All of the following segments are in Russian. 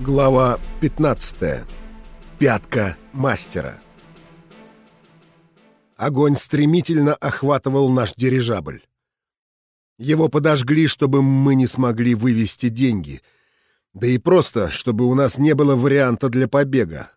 Глава 15. Пятка мастера. Огонь стремительно охватывал наш дирижабль. Его подожгли, чтобы мы не смогли вывести деньги, да и просто, чтобы у нас не было варианта для побега.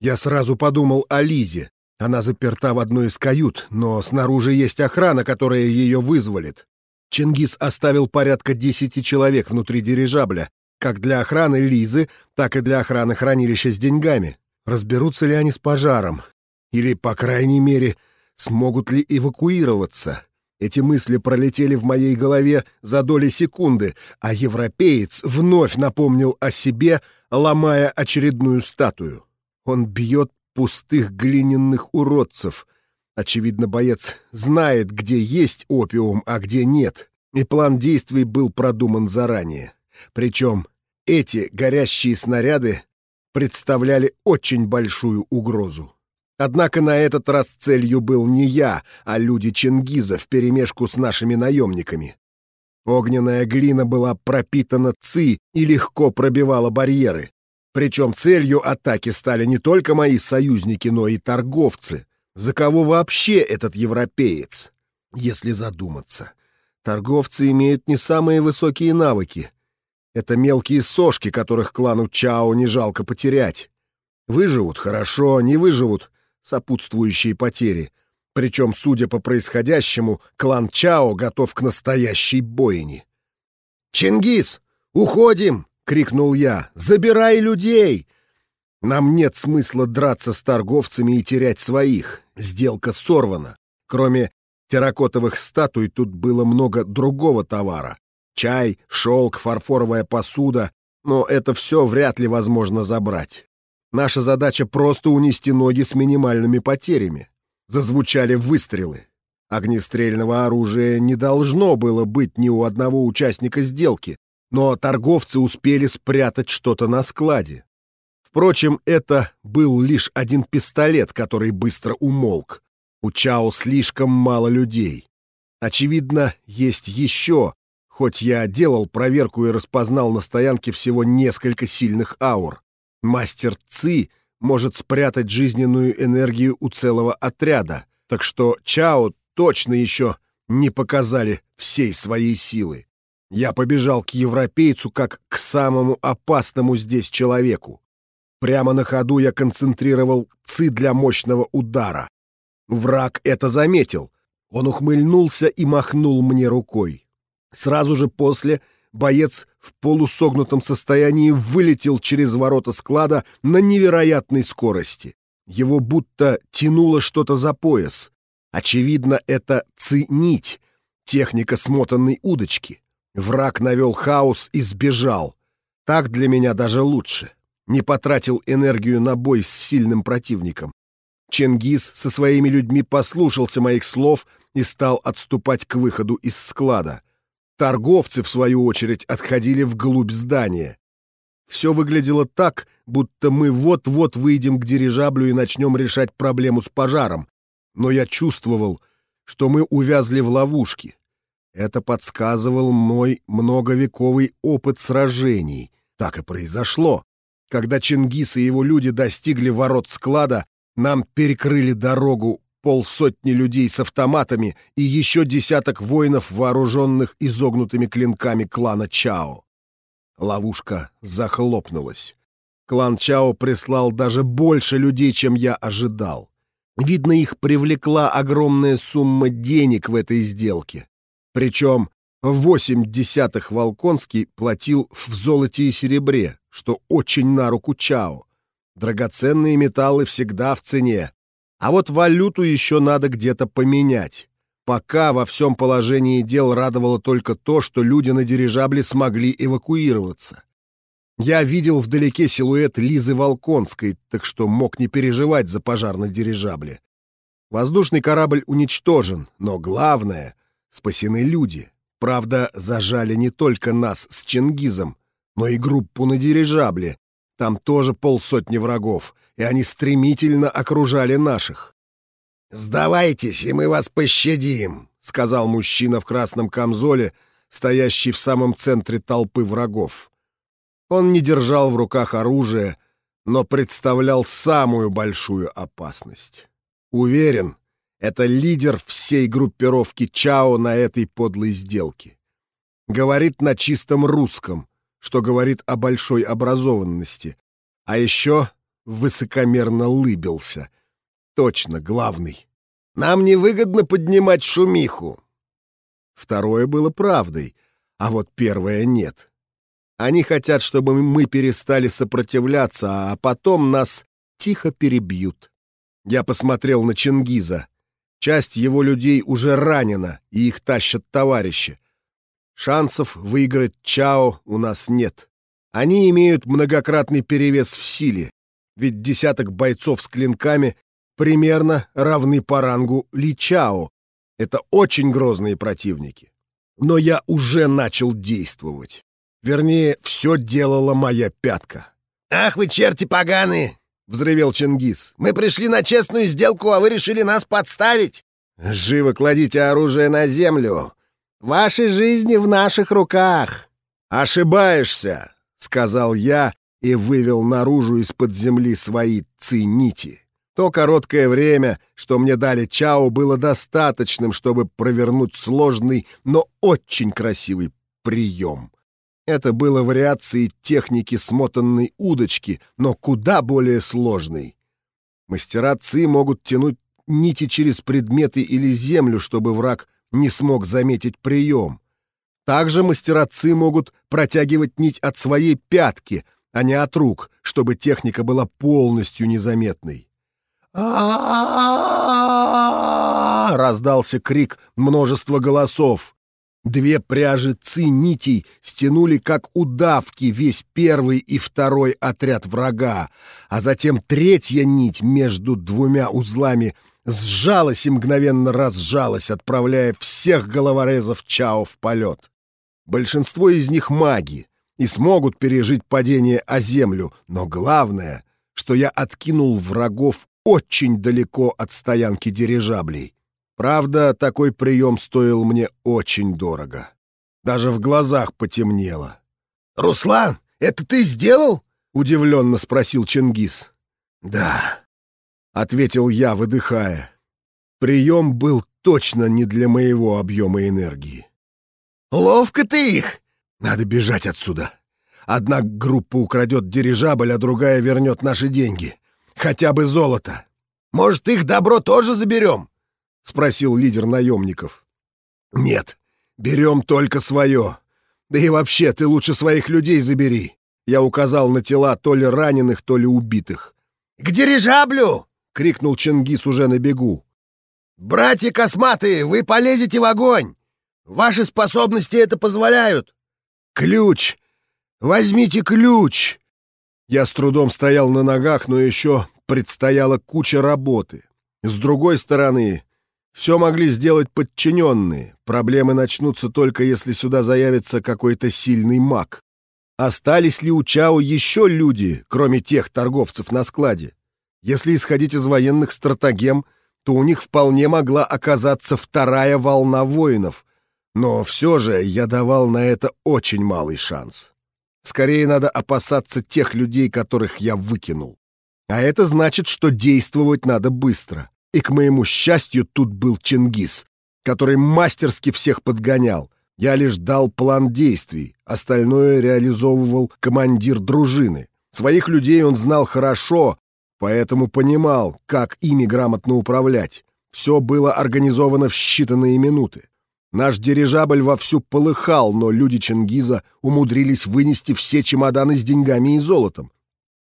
Я сразу подумал о Лизе. Она заперта в одной из кают, но снаружи есть охрана, которая ее вызволит. Чингис оставил порядка десяти человек внутри дирижабля, как для охраны Лизы, так и для охраны хранилища с деньгами. Разберутся ли они с пожаром? Или, по крайней мере, смогут ли эвакуироваться? Эти мысли пролетели в моей голове за доли секунды, а европеец вновь напомнил о себе, ломая очередную статую. Он бьет пустых глиняных уродцев. Очевидно, боец знает, где есть опиум, а где нет, и план действий был продуман заранее. Причем эти горящие снаряды представляли очень большую угрозу. Однако на этот раз целью был не я, а люди Чингиза вперемешку с нашими наемниками. Огненная глина была пропитана ци и легко пробивала барьеры. Причем целью атаки стали не только мои союзники, но и торговцы. За кого вообще этот европеец? Если задуматься. Торговцы имеют не самые высокие навыки, это мелкие сошки, которых клану Чао не жалко потерять. Выживут — хорошо, не выживут — сопутствующие потери. Причем, судя по происходящему, клан Чао готов к настоящей бойне. «Чингис, уходим!» — крикнул я. «Забирай людей!» Нам нет смысла драться с торговцами и терять своих. Сделка сорвана. Кроме терракотовых статуй тут было много другого товара. Чай, шелк, фарфоровая посуда, но это все вряд ли возможно забрать. Наша задача просто унести ноги с минимальными потерями. Зазвучали выстрелы. Огнестрельного оружия не должно было быть ни у одного участника сделки, но торговцы успели спрятать что-то на складе. Впрочем, это был лишь один пистолет, который быстро умолк. У Чао слишком мало людей. Очевидно, есть еще, Хоть я делал проверку и распознал на стоянке всего несколько сильных аур. Мастер Ци может спрятать жизненную энергию у целого отряда, так что Чао точно еще не показали всей своей силы. Я побежал к европейцу как к самому опасному здесь человеку. Прямо на ходу я концентрировал ци для мощного удара. Враг это заметил. Он ухмыльнулся и махнул мне рукой. Сразу же после боец в полусогнутом состоянии вылетел через ворота склада на невероятной скорости. Его будто тянуло что-то за пояс. Очевидно, это ци-нить, техника смотанной удочки. Враг навел хаос и сбежал. Так для меня даже лучше. Не потратил энергию на бой с сильным противником. Чингис со своими людьми послушался моих слов и стал отступать к выходу из склада. Торговцы, в свою очередь, отходили вглубь здания. Все выглядело так, будто мы вот-вот выйдем к дирижаблю и начнем решать проблему с пожаром. Но я чувствовал, что мы увязли в ловушке. Это подсказывал мой многовековый опыт сражений. Так и произошло. Когда Чингис и его люди достигли ворот склада, нам перекрыли дорогу полсотни людей с автоматами и еще десяток воинов, вооруженных изогнутыми клинками клана Чао. Ловушка захлопнулась. Клан Чао прислал даже больше людей, чем я ожидал. Видно, их привлекла огромная сумма денег в этой сделке. Причем восемь десятых Волконский платил в золоте и серебре, что очень на руку Чао. Драгоценные металлы всегда в цене, а вот валюту еще надо где-то поменять. Пока во всем положении дел радовало только то, что люди на дирижабле смогли эвакуироваться. Я видел вдалеке силуэт Лизы Волконской, так что мог не переживать за пожар на дирижабле. Воздушный корабль уничтожен, но главное — спасены люди. Правда, зажали не только нас с Чингизом, но и группу на дирижабле, там тоже полсотни врагов, и они стремительно окружали наших. «Сдавайтесь, и мы вас пощадим», — сказал мужчина в красном камзоле, стоящий в самом центре толпы врагов. Он не держал в руках оружие, но представлял самую большую опасность. Уверен, это лидер всей группировки Чао на этой подлой сделке. Говорит на чистом русском, что говорит о большой образованности. А еще высокомерно лыбился. Точно, главный. Нам невыгодно поднимать шумиху. Второе было правдой, а вот первое нет. Они хотят, чтобы мы перестали сопротивляться, а потом нас тихо перебьют. Я посмотрел на Чингиза. Часть его людей уже ранена, и их тащат товарищи. Шансов выиграть Чао у нас нет. Они имеют многократный перевес в силе, ведь десяток бойцов с клинками примерно равны по рангу Ли Чао. Это очень грозные противники. Но я уже начал действовать. Вернее, все делала моя пятка. «Ах вы, черти поганые!» — взревел Чингис. «Мы пришли на честную сделку, а вы решили нас подставить!» «Живо кладите оружие на землю! Ваши жизни в наших руках!» «Ошибаешься!» — сказал я и вывел наружу из-под земли свои цинити. То короткое время, что мне дали Чао, было достаточным, чтобы провернуть сложный, но очень красивый прием. Это было вариацией техники смотанной удочки, но куда более сложной. Мастера Ци могут тянуть нити через предметы или землю, чтобы враг не смог заметить прием. Также мастера Ци могут протягивать нить от своей пятки, а не от рук, чтобы техника была полностью незаметной. раздался крик множества голосов. Две пряжи ци-нитей стянули, как удавки, весь первый и второй отряд врага, а затем третья нить между двумя узлами сжалась и мгновенно разжалась, отправляя всех головорезов Чао в полет. Большинство из них маги и смогут пережить падение о землю, но главное, что я откинул врагов очень далеко от стоянки дирижаблей. Правда, такой прием стоил мне очень дорого. Даже в глазах потемнело. «Руслан, это ты сделал?» — удивленно спросил Чингис. «Да», — ответил я, выдыхая. Прием был точно не для моего объема энергии. «Ловко ты их!» «Надо бежать отсюда. Одна группа украдет дирижабль, а другая вернет наши деньги. Хотя бы золото. Может, их добро тоже заберем?» — спросил лидер наемников. «Нет, берем только свое. Да и вообще, ты лучше своих людей забери». Я указал на тела то ли раненых, то ли убитых. «К дирижаблю!» — крикнул Чингис уже на бегу. «Братья косматые, вы полезете в огонь! Ваши способности это позволяют!» «Ключ! Возьмите ключ!» Я с трудом стоял на ногах, но еще предстояла куча работы. С другой стороны, все могли сделать подчиненные. Проблемы начнутся только если сюда заявится какой-то сильный маг. Остались ли у Чао еще люди, кроме тех торговцев на складе? Если исходить из военных стратегем, то у них вполне могла оказаться вторая волна воинов. Но все же я давал на это очень малый шанс. Скорее надо опасаться тех людей, которых я выкинул. А это значит, что действовать надо быстро. И, к моему счастью, тут был Чингис, который мастерски всех подгонял. Я лишь дал план действий, остальное реализовывал командир дружины. Своих людей он знал хорошо, поэтому понимал, как ими грамотно управлять. Все было организовано в считанные минуты. Наш дирижабль вовсю полыхал, но люди Чингиза умудрились вынести все чемоданы с деньгами и золотом.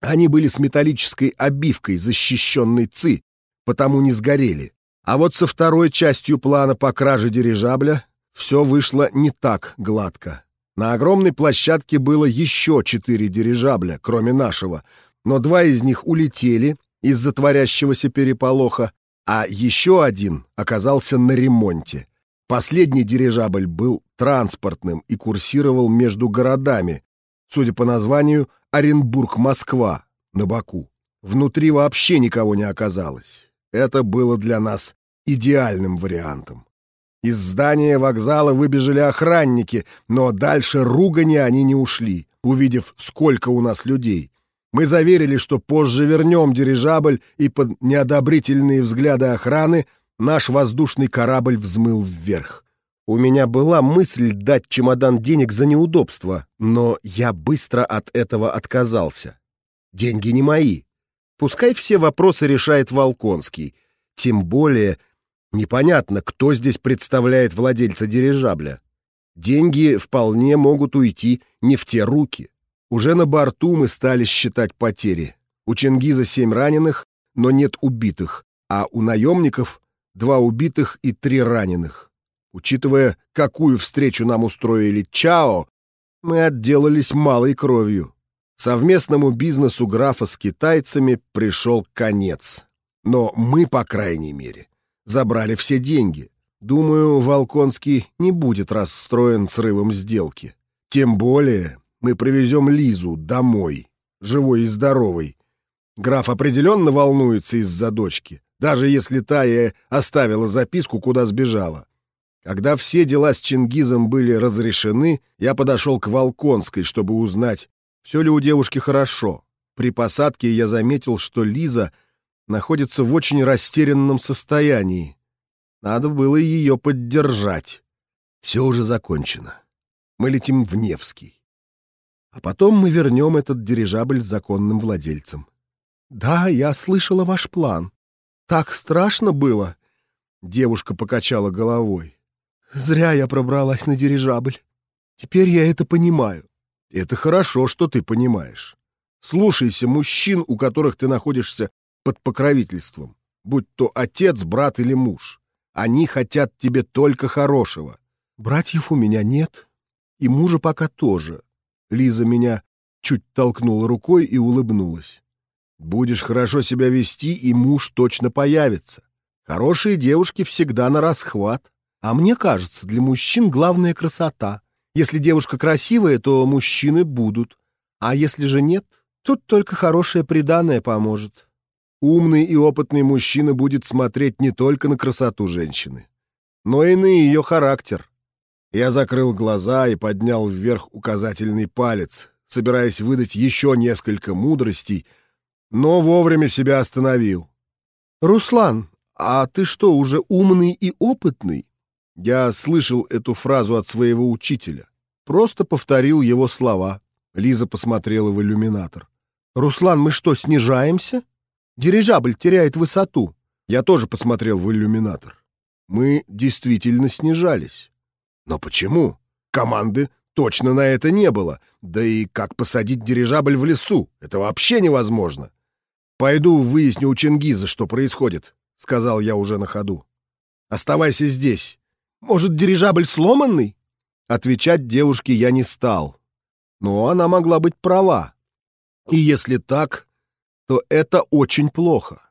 Они были с металлической обивкой, защищенной ЦИ, потому не сгорели. А вот со второй частью плана по краже дирижабля все вышло не так гладко. На огромной площадке было еще четыре дирижабля, кроме нашего, но два из них улетели из-за творящегося переполоха, а еще один оказался на ремонте. Последний дирижабль был транспортным и курсировал между городами, судя по названию Оренбург-Москва, на Баку. Внутри вообще никого не оказалось. Это было для нас идеальным вариантом. Из здания вокзала выбежали охранники, но дальше ругани они не ушли, увидев, сколько у нас людей. Мы заверили, что позже вернем дирижабль, и под неодобрительные взгляды охраны наш воздушный корабль взмыл вверх. У меня была мысль дать чемодан денег за неудобство, но я быстро от этого отказался. Деньги не мои. Пускай все вопросы решает Волконский. Тем более непонятно, кто здесь представляет владельца дирижабля. Деньги вполне могут уйти не в те руки. Уже на борту мы стали считать потери. У Чингиза семь раненых, но нет убитых, а у наемников два убитых и три раненых. Учитывая, какую встречу нам устроили Чао, мы отделались малой кровью. Совместному бизнесу графа с китайцами пришел конец. Но мы, по крайней мере, забрали все деньги. Думаю, Волконский не будет расстроен срывом сделки. Тем более мы привезем Лизу домой, живой и здоровой. Граф определенно волнуется из-за дочки, даже если та и оставила записку, куда сбежала. Когда все дела с Чингизом были разрешены, я подошел к Волконской, чтобы узнать, все ли у девушки хорошо. При посадке я заметил, что Лиза находится в очень растерянном состоянии. Надо было ее поддержать. Все уже закончено. Мы летим в Невский. А потом мы вернем этот дирижабль законным владельцам. Да, я слышала ваш план. Так страшно было. Девушка покачала головой. Зря я пробралась на дирижабль. Теперь я это понимаю. Это хорошо, что ты понимаешь. Слушайся мужчин, у которых ты находишься под покровительством, будь то отец, брат или муж. Они хотят тебе только хорошего. Братьев у меня нет, и мужа пока тоже. Лиза меня чуть толкнула рукой и улыбнулась. Будешь хорошо себя вести, и муж точно появится. Хорошие девушки всегда на расхват. А мне кажется, для мужчин главная красота. Если девушка красивая, то мужчины будут. А если же нет, тут только хорошее приданое поможет. Умный и опытный мужчина будет смотреть не только на красоту женщины, но и на ее характер. Я закрыл глаза и поднял вверх указательный палец, собираясь выдать еще несколько мудростей, но вовремя себя остановил. «Руслан, а ты что, уже умный и опытный?» Я слышал эту фразу от своего учителя. Просто повторил его слова. Лиза посмотрела в иллюминатор. «Руслан, мы что, снижаемся? Дирижабль теряет высоту». Я тоже посмотрел в иллюминатор. Мы действительно снижались. Но почему? Команды точно на это не было. Да и как посадить дирижабль в лесу? Это вообще невозможно. «Пойду выясню у Чингиза, что происходит», — сказал я уже на ходу. «Оставайся здесь. Может, дирижабль сломанный?» Отвечать девушке я не стал. Но она могла быть права. И если так, то это очень плохо.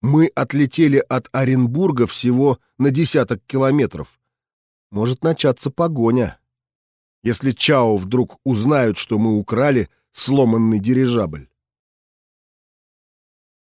Мы отлетели от Оренбурга всего на десяток километров. Может начаться погоня. Если Чао вдруг узнают, что мы украли сломанный дирижабль.